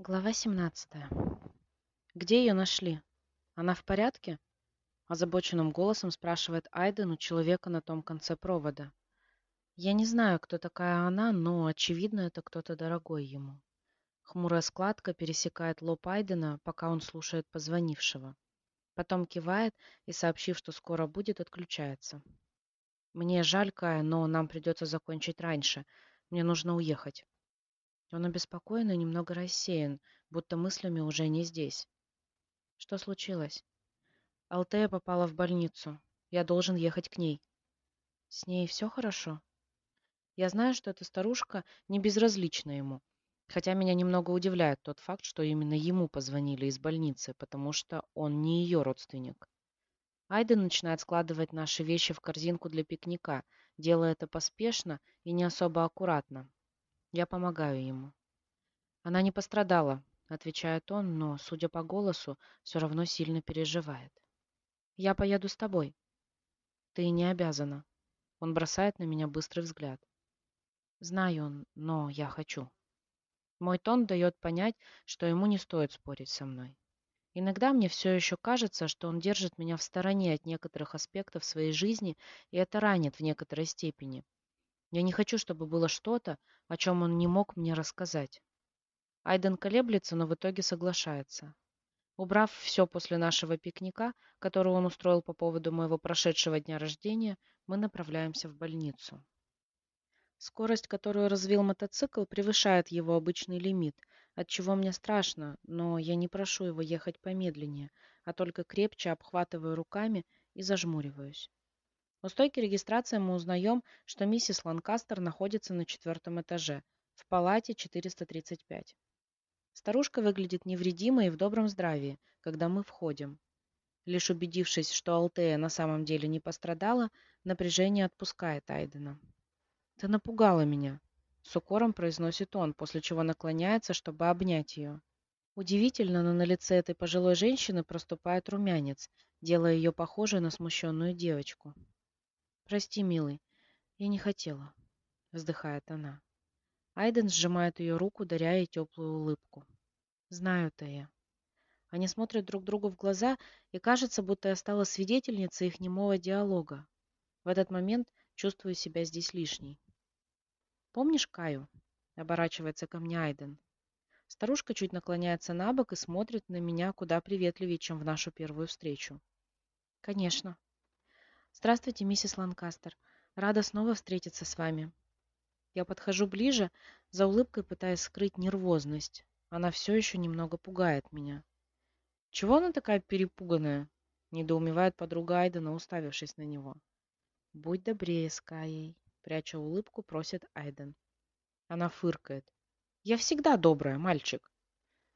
Глава 17. «Где ее нашли? Она в порядке?» Озабоченным голосом спрашивает Айден у человека на том конце провода. Я не знаю, кто такая она, но, очевидно, это кто-то дорогой ему. Хмурая складка пересекает лоб Айдена, пока он слушает позвонившего. Потом кивает и, сообщив, что скоро будет, отключается. «Мне жаль, Кая, но нам придется закончить раньше. Мне нужно уехать». Он обеспокоен и немного рассеян, будто мыслями уже не здесь. Что случилось? Алтея попала в больницу. Я должен ехать к ней. С ней все хорошо? Я знаю, что эта старушка не безразлична ему. Хотя меня немного удивляет тот факт, что именно ему позвонили из больницы, потому что он не ее родственник. Айден начинает складывать наши вещи в корзинку для пикника, делая это поспешно и не особо аккуратно, я помогаю ему. Она не пострадала, отвечает он, но, судя по голосу, все равно сильно переживает. Я поеду с тобой. Ты не обязана. Он бросает на меня быстрый взгляд. Знаю но я хочу. Мой тон дает понять, что ему не стоит спорить со мной. Иногда мне все еще кажется, что он держит меня в стороне от некоторых аспектов своей жизни, и это ранит в некоторой степени. Я не хочу, чтобы было что-то, о чем он не мог мне рассказать. Айден колеблется, но в итоге соглашается. Убрав все после нашего пикника, который он устроил по поводу моего прошедшего дня рождения, мы направляемся в больницу. Скорость, которую развил мотоцикл, превышает его обычный лимит, от чего мне страшно, но я не прошу его ехать помедленнее, а только крепче обхватываю руками и зажмуриваюсь. У стойки регистрации мы узнаем, что миссис Ланкастер находится на четвертом этаже, в палате 435. Старушка выглядит невредимой и в добром здравии, когда мы входим. Лишь убедившись, что Алтея на самом деле не пострадала, напряжение отпускает Айдена. «Ты напугала меня», — с укором произносит он, после чего наклоняется, чтобы обнять ее. Удивительно, но на лице этой пожилой женщины проступает румянец, делая ее похожей на смущенную девочку. «Прости, милый, я не хотела», — вздыхает она. Айден сжимает ее руку, даря ей теплую улыбку. «Знаю, Тея». Они смотрят друг другу в глаза, и кажется, будто я стала свидетельницей их немого диалога. В этот момент чувствую себя здесь лишней. «Помнишь Каю?» — оборачивается ко мне Айден. Старушка чуть наклоняется на бок и смотрит на меня куда приветливее, чем в нашу первую встречу. «Конечно», Здравствуйте, миссис Ланкастер. Рада снова встретиться с вами. Я подхожу ближе, за улыбкой пытаясь скрыть нервозность. Она все еще немного пугает меня. Чего она такая перепуганная? Недоумевает подруга Айдена, уставившись на него. Будь добрее с Каей, пряча улыбку, просит Айден. Она фыркает. Я всегда добрая, мальчик.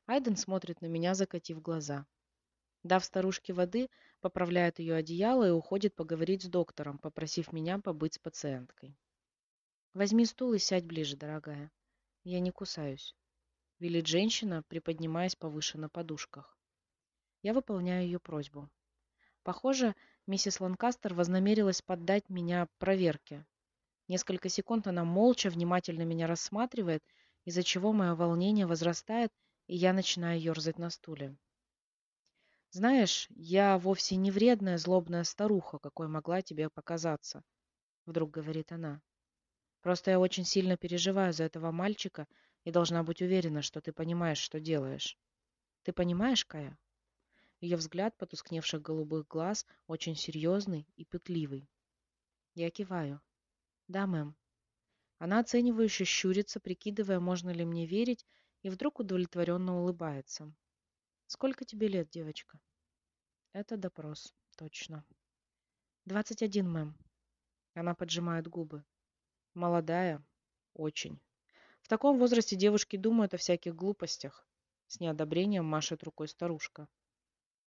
Айден смотрит на меня, закатив глаза. Дав старушке воды, поправляет ее одеяло и уходит поговорить с доктором, попросив меня побыть с пациенткой. «Возьми стул и сядь ближе, дорогая. Я не кусаюсь», — велит женщина, приподнимаясь повыше на подушках. Я выполняю ее просьбу. Похоже, миссис Ланкастер вознамерилась поддать меня проверке. Несколько секунд она молча, внимательно меня рассматривает, из-за чего мое волнение возрастает, и я начинаю ерзать на стуле. Знаешь, я вовсе не вредная, злобная старуха, какой могла тебе показаться, вдруг говорит она. Просто я очень сильно переживаю за этого мальчика и должна быть уверена, что ты понимаешь, что делаешь. Ты понимаешь, Кая? Ее взгляд потускневших голубых глаз очень серьезный и пытливый. Я киваю. Да, мэм. Она оценивающе щурится, прикидывая, можно ли мне верить, и вдруг удовлетворенно улыбается. Сколько тебе лет, девочка? Это допрос, точно. Двадцать один, мэм. Она поджимает губы. Молодая? Очень. В таком возрасте девушки думают о всяких глупостях. С неодобрением машет рукой старушка.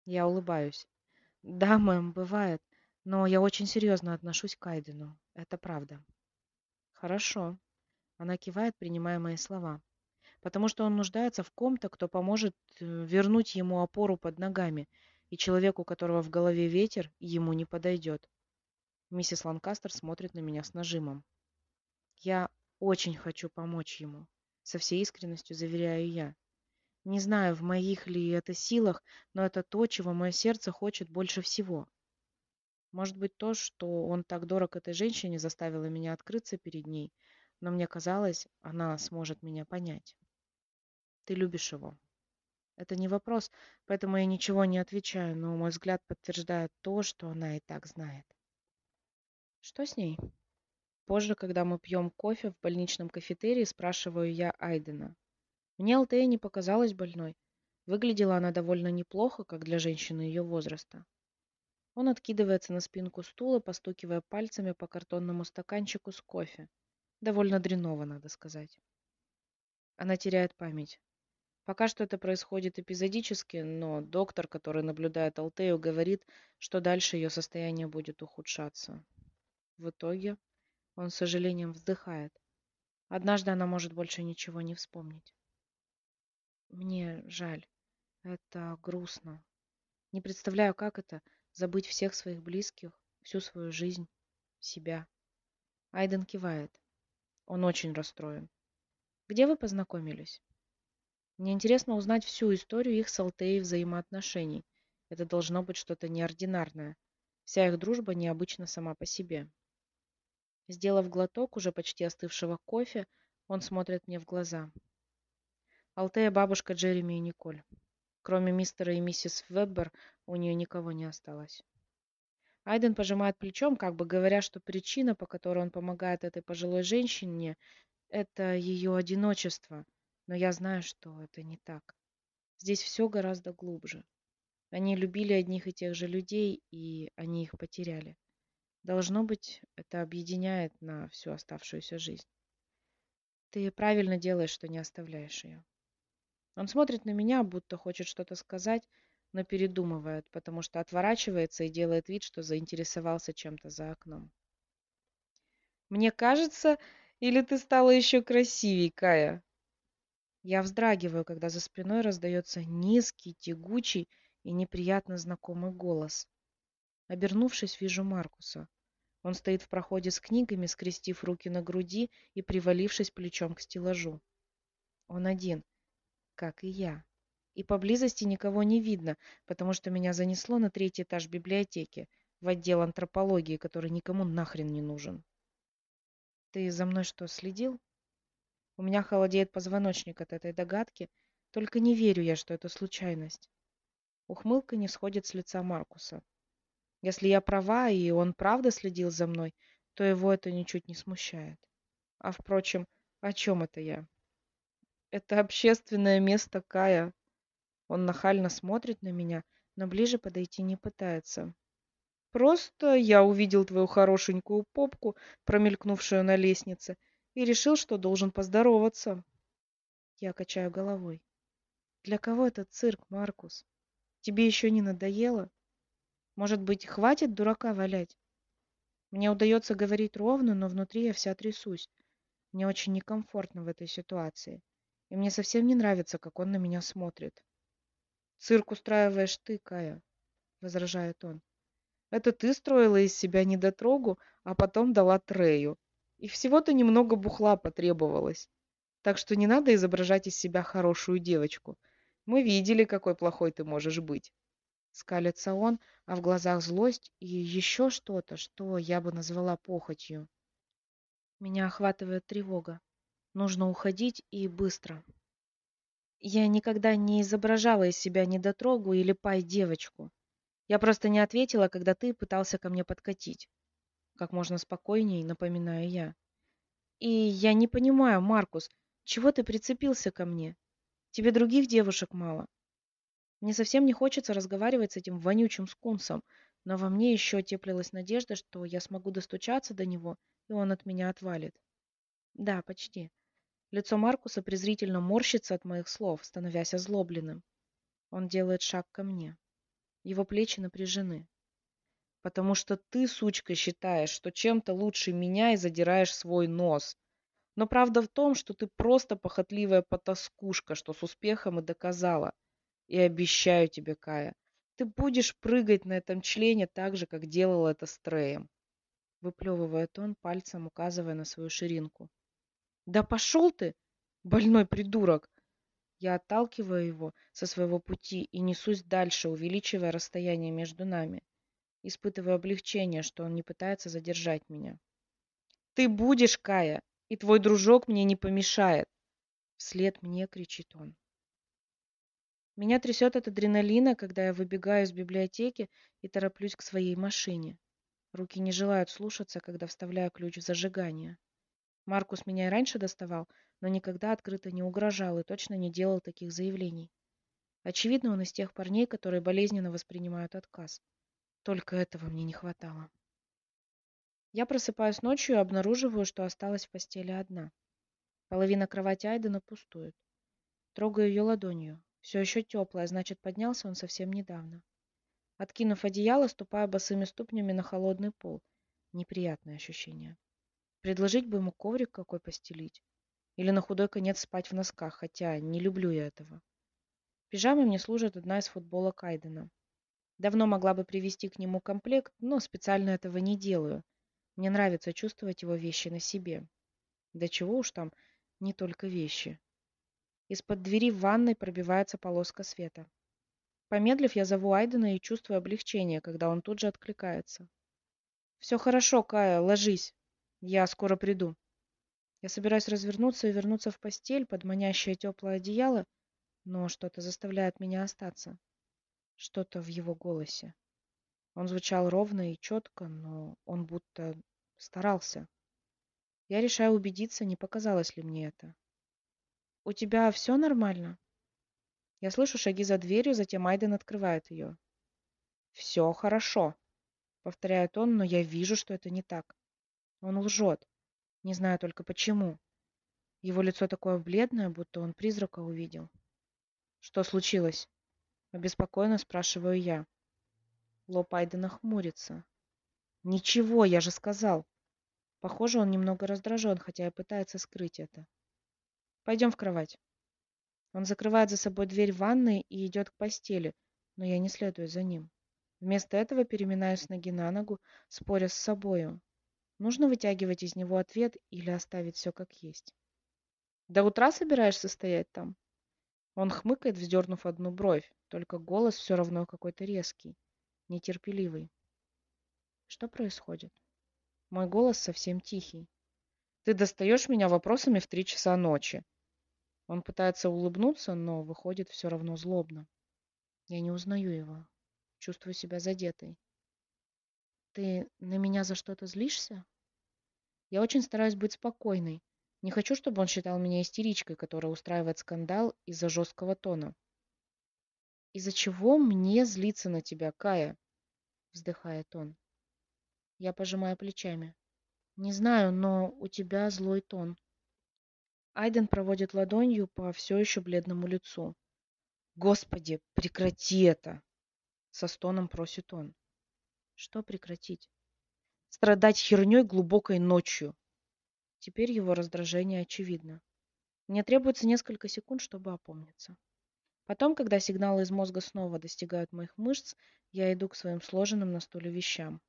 Я улыбаюсь. Да, мэм, бывает. Но я очень серьезно отношусь к Айдену. Это правда. Хорошо. Она кивает, принимая мои слова потому что он нуждается в ком-то, кто поможет э, вернуть ему опору под ногами, и человек, у которого в голове ветер, ему не подойдет. Миссис Ланкастер смотрит на меня с нажимом. Я очень хочу помочь ему, со всей искренностью заверяю я. Не знаю, в моих ли это силах, но это то, чего мое сердце хочет больше всего. Может быть, то, что он так дорог этой женщине, заставило меня открыться перед ней, но мне казалось, она сможет меня понять. Ты любишь его. Это не вопрос, поэтому я ничего не отвечаю, но мой взгляд подтверждает то, что она и так знает. Что с ней? Позже, когда мы пьем кофе в больничном кафетерии, спрашиваю я Айдена. Мне Алтея не показалась больной. Выглядела она довольно неплохо, как для женщины ее возраста. Он откидывается на спинку стула, постукивая пальцами по картонному стаканчику с кофе. Довольно дреново, надо сказать. Она теряет память. Пока что это происходит эпизодически, но доктор, который наблюдает Алтею, говорит, что дальше ее состояние будет ухудшаться. В итоге он с сожалением вздыхает. Однажды она может больше ничего не вспомнить. Мне жаль. Это грустно. Не представляю, как это — забыть всех своих близких, всю свою жизнь, себя. Айден кивает. Он очень расстроен. Где вы познакомились? Мне интересно узнать всю историю их с Алтеей взаимоотношений. Это должно быть что-то неординарное. Вся их дружба необычна сама по себе. Сделав глоток уже почти остывшего кофе, он смотрит мне в глаза. Алтея бабушка Джереми и Николь. Кроме мистера и миссис Веббер, у нее никого не осталось. Айден пожимает плечом, как бы говоря, что причина, по которой он помогает этой пожилой женщине, это ее одиночество. Но я знаю, что это не так. Здесь все гораздо глубже. Они любили одних и тех же людей, и они их потеряли. Должно быть, это объединяет на всю оставшуюся жизнь. Ты правильно делаешь, что не оставляешь ее. Он смотрит на меня, будто хочет что-то сказать, но передумывает, потому что отворачивается и делает вид, что заинтересовался чем-то за окном. «Мне кажется, или ты стала еще красивей, Кая?» Я вздрагиваю, когда за спиной раздается низкий, тягучий и неприятно знакомый голос. Обернувшись, вижу Маркуса. Он стоит в проходе с книгами, скрестив руки на груди и привалившись плечом к стеллажу. Он один, как и я. И поблизости никого не видно, потому что меня занесло на третий этаж библиотеки, в отдел антропологии, который никому нахрен не нужен. Ты за мной что, следил? У меня холодеет позвоночник от этой догадки, только не верю я, что это случайность. Ухмылка не сходит с лица Маркуса. Если я права, и он правда следил за мной, то его это ничуть не смущает. А, впрочем, о чем это я? Это общественное место Кая. Он нахально смотрит на меня, но ближе подойти не пытается. Просто я увидел твою хорошенькую попку, промелькнувшую на лестнице, и решил, что должен поздороваться. Я качаю головой. Для кого этот цирк, Маркус? Тебе еще не надоело? Может быть, хватит дурака валять? Мне удается говорить ровно, но внутри я вся трясусь. Мне очень некомфортно в этой ситуации. И мне совсем не нравится, как он на меня смотрит. «Цирк устраиваешь ты, Кая», — возражает он. «Это ты строила из себя недотрогу, а потом дала Трею. И всего-то немного бухла потребовалось. Так что не надо изображать из себя хорошую девочку. Мы видели, какой плохой ты можешь быть». Скалится он, а в глазах злость и еще что-то, что я бы назвала похотью. Меня охватывает тревога. Нужно уходить и быстро. Я никогда не изображала из себя недотрогу или пай-девочку. Я просто не ответила, когда ты пытался ко мне подкатить. Как можно спокойней, напоминаю я. И я не понимаю, Маркус, чего ты прицепился ко мне? Тебе других девушек мало. Мне совсем не хочется разговаривать с этим вонючим скунсом, но во мне еще теплилась надежда, что я смогу достучаться до него, и он от меня отвалит. Да, почти. Лицо Маркуса презрительно морщится от моих слов, становясь озлобленным. Он делает шаг ко мне. Его плечи напряжены. Потому что ты, сучка, считаешь, что чем-то лучше меня и задираешь свой нос. Но правда в том, что ты просто похотливая потаскушка, что с успехом и доказала. И обещаю тебе, Кая, ты будешь прыгать на этом члене так же, как делал это с Треем. Выплевывает он, пальцем указывая на свою ширинку. Да пошел ты, больной придурок! Я отталкиваю его со своего пути и несусь дальше, увеличивая расстояние между нами. Испытываю облегчение, что он не пытается задержать меня. «Ты будешь, Кая, и твой дружок мне не помешает!» Вслед мне кричит он. Меня трясет от адреналина, когда я выбегаю из библиотеки и тороплюсь к своей машине. Руки не желают слушаться, когда вставляю ключ в зажигание. Маркус меня и раньше доставал, но никогда открыто не угрожал и точно не делал таких заявлений. Очевидно, он из тех парней, которые болезненно воспринимают отказ. Только этого мне не хватало. Я просыпаюсь ночью и обнаруживаю, что осталась в постели одна. Половина кровати Айдена пустует. Трогаю ее ладонью. Все еще теплая, значит, поднялся он совсем недавно. Откинув одеяло, ступаю босыми ступнями на холодный пол. Неприятное ощущение. Предложить бы ему коврик какой постелить. Или на худой конец спать в носках, хотя не люблю я этого. Пижамой мне служит одна из футболок Айдена. Давно могла бы привезти к нему комплект, но специально этого не делаю. Мне нравится чувствовать его вещи на себе. Да чего уж там, не только вещи. Из-под двери в ванной пробивается полоска света. Помедлив, я зову Айдена и чувствую облегчение, когда он тут же откликается. «Все хорошо, Кая, ложись. Я скоро приду». Я собираюсь развернуться и вернуться в постель под манящее теплое одеяло, но что-то заставляет меня остаться. Что-то в его голосе. Он звучал ровно и четко, но он будто старался. Я решаю убедиться, не показалось ли мне это. «У тебя все нормально?» Я слышу шаги за дверью, затем Айден открывает ее. «Все хорошо», — повторяет он, но я вижу, что это не так. Он лжет. Не знаю только почему. Его лицо такое бледное, будто он призрака увидел. «Что случилось?» — обеспокоенно спрашиваю я. Лоб Айдена хмурится. «Ничего, я же сказал!» Похоже, он немного раздражен, хотя и пытается скрыть это. Пойдем в кровать. Он закрывает за собой дверь ванной и идет к постели, но я не следую за ним. Вместо этого переминаюсь ноги на ногу, споря с собою. Нужно вытягивать из него ответ или оставить все как есть. До утра собираешься стоять там? Он хмыкает, вздернув одну бровь, только голос все равно какой-то резкий, нетерпеливый. Что происходит? Мой голос совсем тихий. Ты достаешь меня вопросами в три часа ночи. Он пытается улыбнуться, но выходит все равно злобно. Я не узнаю его. Чувствую себя задетой. Ты на меня за что-то злишься? Я очень стараюсь быть спокойной. Не хочу, чтобы он считал меня истеричкой, которая устраивает скандал из-за жесткого тона. «Из-за чего мне злиться на тебя, Кая?» — вздыхает он. Я пожимаю плечами. «Не знаю, но у тебя злой тон». Айден проводит ладонью по все еще бледному лицу. «Господи, прекрати это!» Со стоном просит он. «Что прекратить?» «Страдать херней глубокой ночью!» Теперь его раздражение очевидно. Мне требуется несколько секунд, чтобы опомниться. Потом, когда сигналы из мозга снова достигают моих мышц, я иду к своим сложенным на стуле вещам.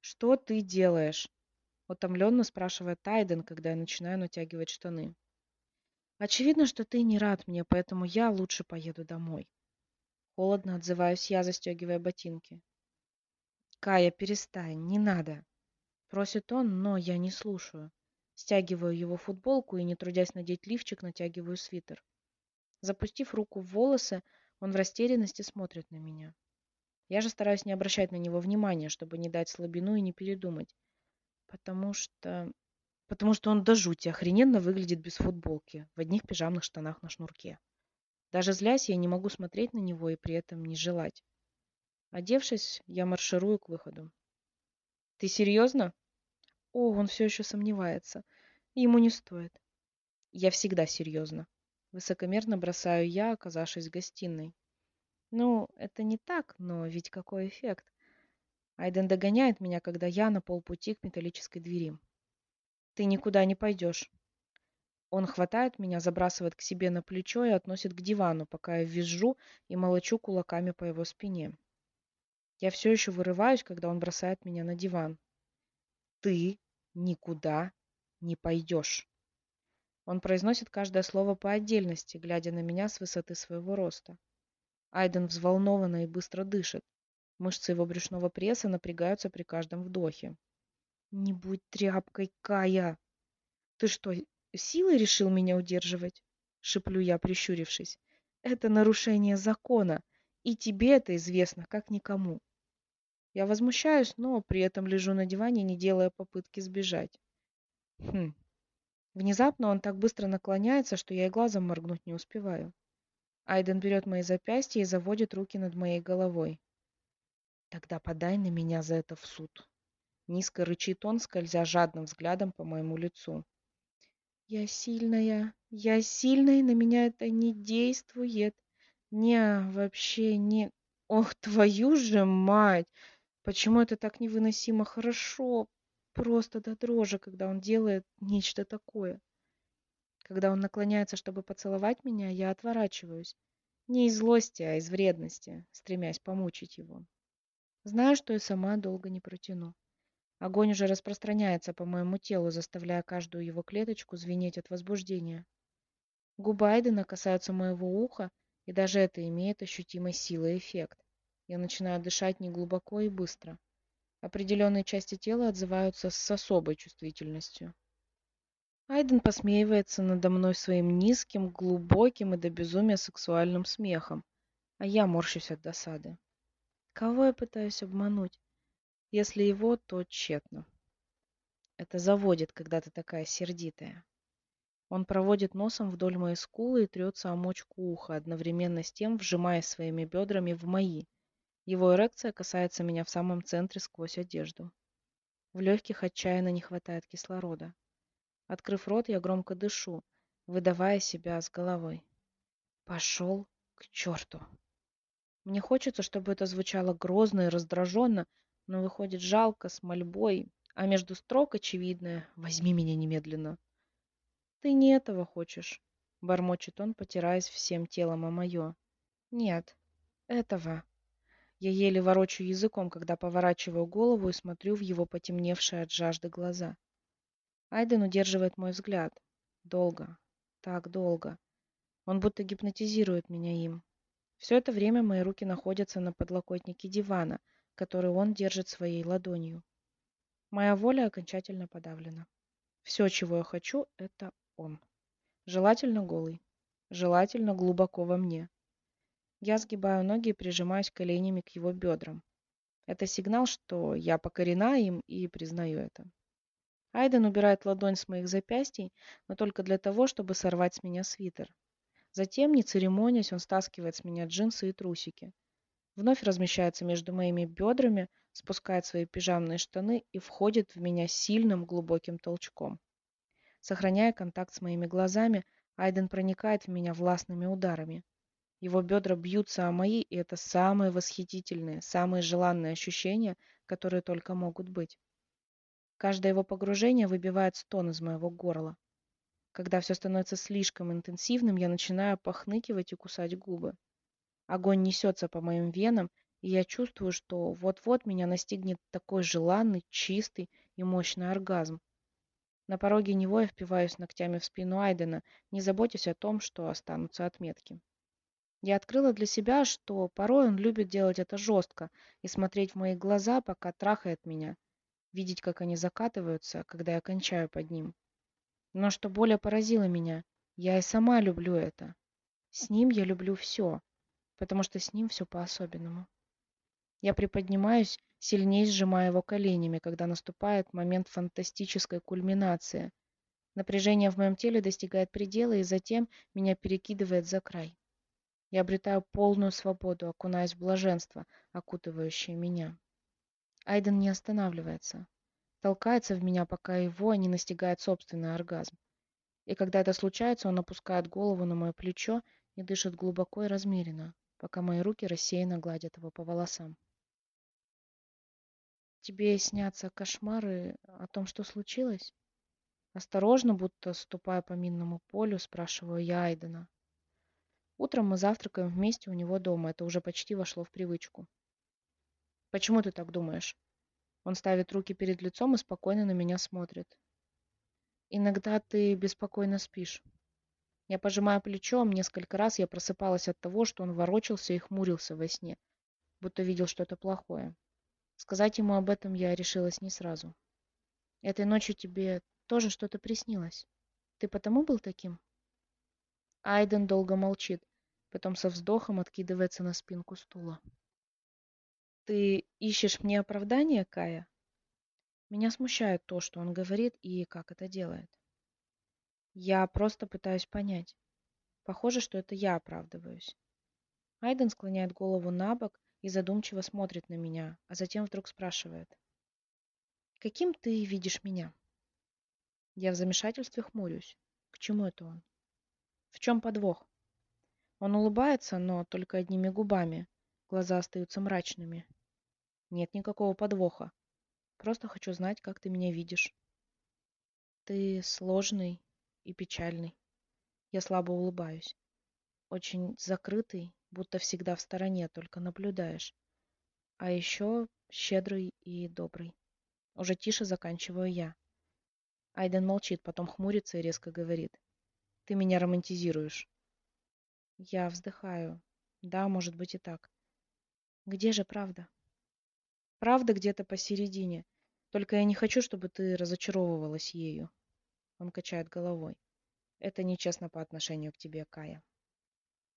«Что ты делаешь?» Утомленно спрашивает Тайден, когда я начинаю натягивать штаны. Очевидно, что ты не рад мне, поэтому я лучше поеду домой. Холодно отзываюсь я, застегивая ботинки. Кая, перестань, не надо. Просит он, но я не слушаю. Стягиваю его футболку и, не трудясь надеть лифчик, натягиваю свитер. Запустив руку в волосы, он в растерянности смотрит на меня. Я же стараюсь не обращать на него внимания, чтобы не дать слабину и не передумать. Потому что... Потому что он до жути охрененно выглядит без футболки, в одних пижамных штанах на шнурке. Даже злясь, я не могу смотреть на него и при этом не желать. Одевшись, я марширую к выходу. «Ты серьезно?» О, он все еще сомневается. Ему не стоит. Я всегда серьезно. Высокомерно бросаю я, оказавшись в гостиной. Ну, это не так, но ведь какой эффект. Айден догоняет меня, когда я на полпути к металлической двери. «Ты никуда не пойдешь». Он хватает меня, забрасывает к себе на плечо и относит к дивану, пока я визжу и молочу кулаками по его спине. Я все еще вырываюсь, когда он бросает меня на диван. «Ты никуда не пойдешь». Он произносит каждое слово по отдельности, глядя на меня с высоты своего роста. Айден взволнованно и быстро дышит. Мышцы его брюшного пресса напрягаются при каждом вдохе. «Не будь тряпкой, Кая!» «Ты что, силой решил меня удерживать?» — шеплю я, прищурившись. «Это нарушение закона, и тебе это известно, как никому». Я возмущаюсь, но при этом лежу на диване, не делая попытки сбежать. Хм. Внезапно он так быстро наклоняется, что я и глазом моргнуть не успеваю. Айден берет мои запястья и заводит руки над моей головой. Тогда подай на меня за это в суд. Низко рычит он, скользя жадным взглядом по моему лицу. Я сильная, я сильная, на меня это не действует. Не, вообще не... Ох, твою же мать! Почему это так невыносимо хорошо? Просто до дрожи, когда он делает нечто такое. Когда он наклоняется, чтобы поцеловать меня, я отворачиваюсь. Не из злости, а из вредности, стремясь помучить его. Знаю, что и сама долго не протяну. Огонь уже распространяется по моему телу, заставляя каждую его клеточку звенеть от возбуждения. Губы Айдена касаются моего уха, и даже это имеет ощутимой силой эффект. Я начинаю дышать неглубоко и быстро. Определенные части тела отзываются с особой чувствительностью. Айден посмеивается надо мной своим низким, глубоким и до безумия сексуальным смехом, а я морщусь от досады. Кого я пытаюсь обмануть? Если его, то тщетно. Это заводит, когда ты такая сердитая. Он проводит носом вдоль моей скулы и трется о мочку уха, одновременно с тем вжимаясь своими бедрами в мои. Его эрекция касается меня в самом центре сквозь одежду. В легких отчаянно не хватает кислорода. Открыв рот, я громко дышу, выдавая себя с головой. Пошел к черту. Мне хочется, чтобы это звучало грозно и раздраженно, но выходит жалко, с мольбой, а между строк очевидное «возьми меня немедленно». «Ты не этого хочешь», — бормочет он, потираясь всем телом о мое. «Нет, этого». Я еле ворочу языком, когда поворачиваю голову и смотрю в его потемневшие от жажды глаза. Айден удерживает мой взгляд. Долго. Так долго. Он будто гипнотизирует меня им. Все это время мои руки находятся на подлокотнике дивана, который он держит своей ладонью. Моя воля окончательно подавлена. Все, чего я хочу, это он. Желательно голый. Желательно глубоко во мне. Я сгибаю ноги и прижимаюсь коленями к его бедрам. Это сигнал, что я покорена им и признаю это. Айден убирает ладонь с моих запястий, но только для того, чтобы сорвать с меня свитер. Затем, не церемонясь, он стаскивает с меня джинсы и трусики. Вновь размещается между моими бедрами, спускает свои пижамные штаны и входит в меня сильным глубоким толчком. Сохраняя контакт с моими глазами, Айден проникает в меня властными ударами. Его бедра бьются о мои, и это самые восхитительные, самые желанные ощущения, которые только могут быть. Каждое его погружение выбивает стон из моего горла. Когда все становится слишком интенсивным, я начинаю похныкивать и кусать губы. Огонь несется по моим венам, и я чувствую, что вот-вот меня настигнет такой желанный, чистый и мощный оргазм. На пороге него я впиваюсь ногтями в спину Айдена, не заботясь о том, что останутся отметки. Я открыла для себя, что порой он любит делать это жестко и смотреть в мои глаза, пока трахает меня, видеть, как они закатываются, когда я кончаю под ним. Но что более поразило меня, я и сама люблю это. С ним я люблю все, потому что с ним все по-особенному. Я приподнимаюсь, сильнее сжимая его коленями, когда наступает момент фантастической кульминации. Напряжение в моем теле достигает предела, и затем меня перекидывает за край. Я обретаю полную свободу, окунаясь в блаженство, окутывающее меня. Айден не останавливается. Толкается в меня, пока его не настигает собственный оргазм. И когда это случается, он опускает голову на мое плечо и дышит глубоко и размеренно, пока мои руки рассеянно гладят его по волосам. Тебе снятся кошмары о том, что случилось? Осторожно, будто ступая по минному полю, спрашиваю я Айдена. Утром мы завтракаем вместе у него дома. Это уже почти вошло в привычку. Почему ты так думаешь? Он ставит руки перед лицом и спокойно на меня смотрит. Иногда ты беспокойно спишь. Я пожимаю плечом, несколько раз я просыпалась от того, что он ворочался и хмурился во сне, будто видел что-то плохое. Сказать ему об этом я решилась не сразу. Этой ночью тебе тоже что-то приснилось. Ты потому был таким? Айден долго молчит, потом со вздохом откидывается на спинку стула. Ты ищешь мне оправдание, Кая? Меня смущает то, что он говорит и как это делает. Я просто пытаюсь понять. Похоже, что это я оправдываюсь. Айден склоняет голову на бок и задумчиво смотрит на меня, а затем вдруг спрашивает. «Каким ты видишь меня?» Я в замешательстве хмурюсь. К чему это он? В чем подвох? Он улыбается, но только одними губами. Глаза остаются мрачными. Нет никакого подвоха. Просто хочу знать, как ты меня видишь. Ты сложный, и печальный. Я слабо улыбаюсь. Очень закрытый, будто всегда в стороне, только наблюдаешь. А еще щедрый и добрый. Уже тише заканчиваю я. Айден молчит, потом хмурится и резко говорит. Ты меня романтизируешь. Я вздыхаю. Да, может быть и так. Где же правда? Правда где-то посередине. Только я не хочу, чтобы ты разочаровывалась ею. Он качает головой. Это нечестно по отношению к тебе, Кая.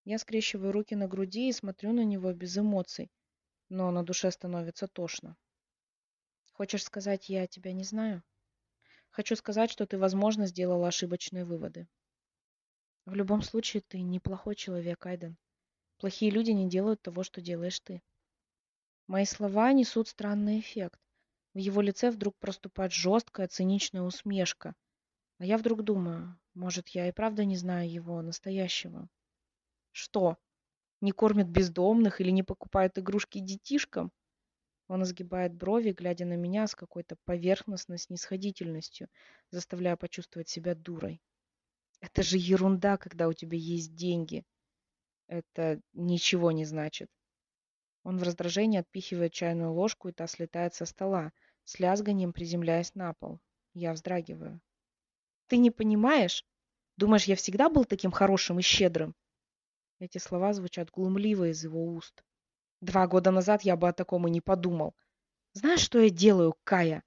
Я скрещиваю руки на груди и смотрю на него без эмоций, но на душе становится тошно. Хочешь сказать, я тебя не знаю? Хочу сказать, что ты, возможно, сделала ошибочные выводы. В любом случае, ты неплохой человек, Айден. Плохие люди не делают того, что делаешь ты. Мои слова несут странный эффект. В его лице вдруг проступает жесткая, циничная усмешка – а я вдруг думаю, может, я и правда не знаю его настоящего. Что? Не кормят бездомных или не покупают игрушки детишкам? Он изгибает брови, глядя на меня с какой-то поверхностной снисходительностью, заставляя почувствовать себя дурой. Это же ерунда, когда у тебя есть деньги. Это ничего не значит. Он в раздражении отпихивает чайную ложку, и та слетает со стола, с лязганием приземляясь на пол. Я вздрагиваю. Ты не понимаешь? Думаешь, я всегда был таким хорошим и щедрым? Эти слова звучат глумливо из его уст. Два года назад я бы о таком и не подумал. Знаешь, что я делаю, Кая?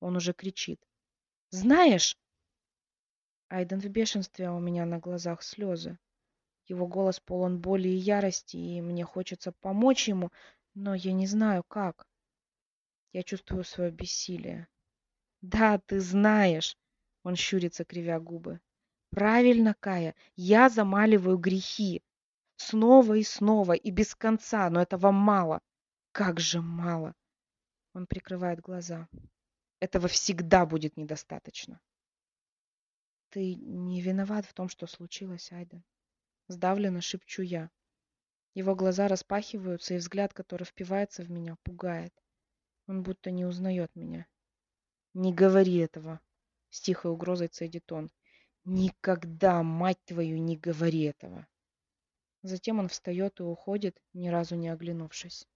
Он уже кричит. Знаешь? Айден в бешенстве, а у меня на глазах слезы. Его голос полон боли и ярости, и мне хочется помочь ему, но я не знаю, как. Я чувствую свое бессилие. Да, ты знаешь. Он щурится, кривя губы. Правильно, Кая, я замаливаю грехи. Снова и снова, и без конца, но этого мало. Как же мало. Он прикрывает глаза. Этого всегда будет недостаточно. Ты не виноват в том, что случилось, Айден. Сдавленно шепчу я. Его глаза распахиваются, и взгляд, который впивается в меня, пугает. Он будто не узнает меня. Не говори этого, с тихой угрозой цедит он. Никогда, мать твою, не говори этого. Затем он встает и уходит, ни разу не оглянувшись.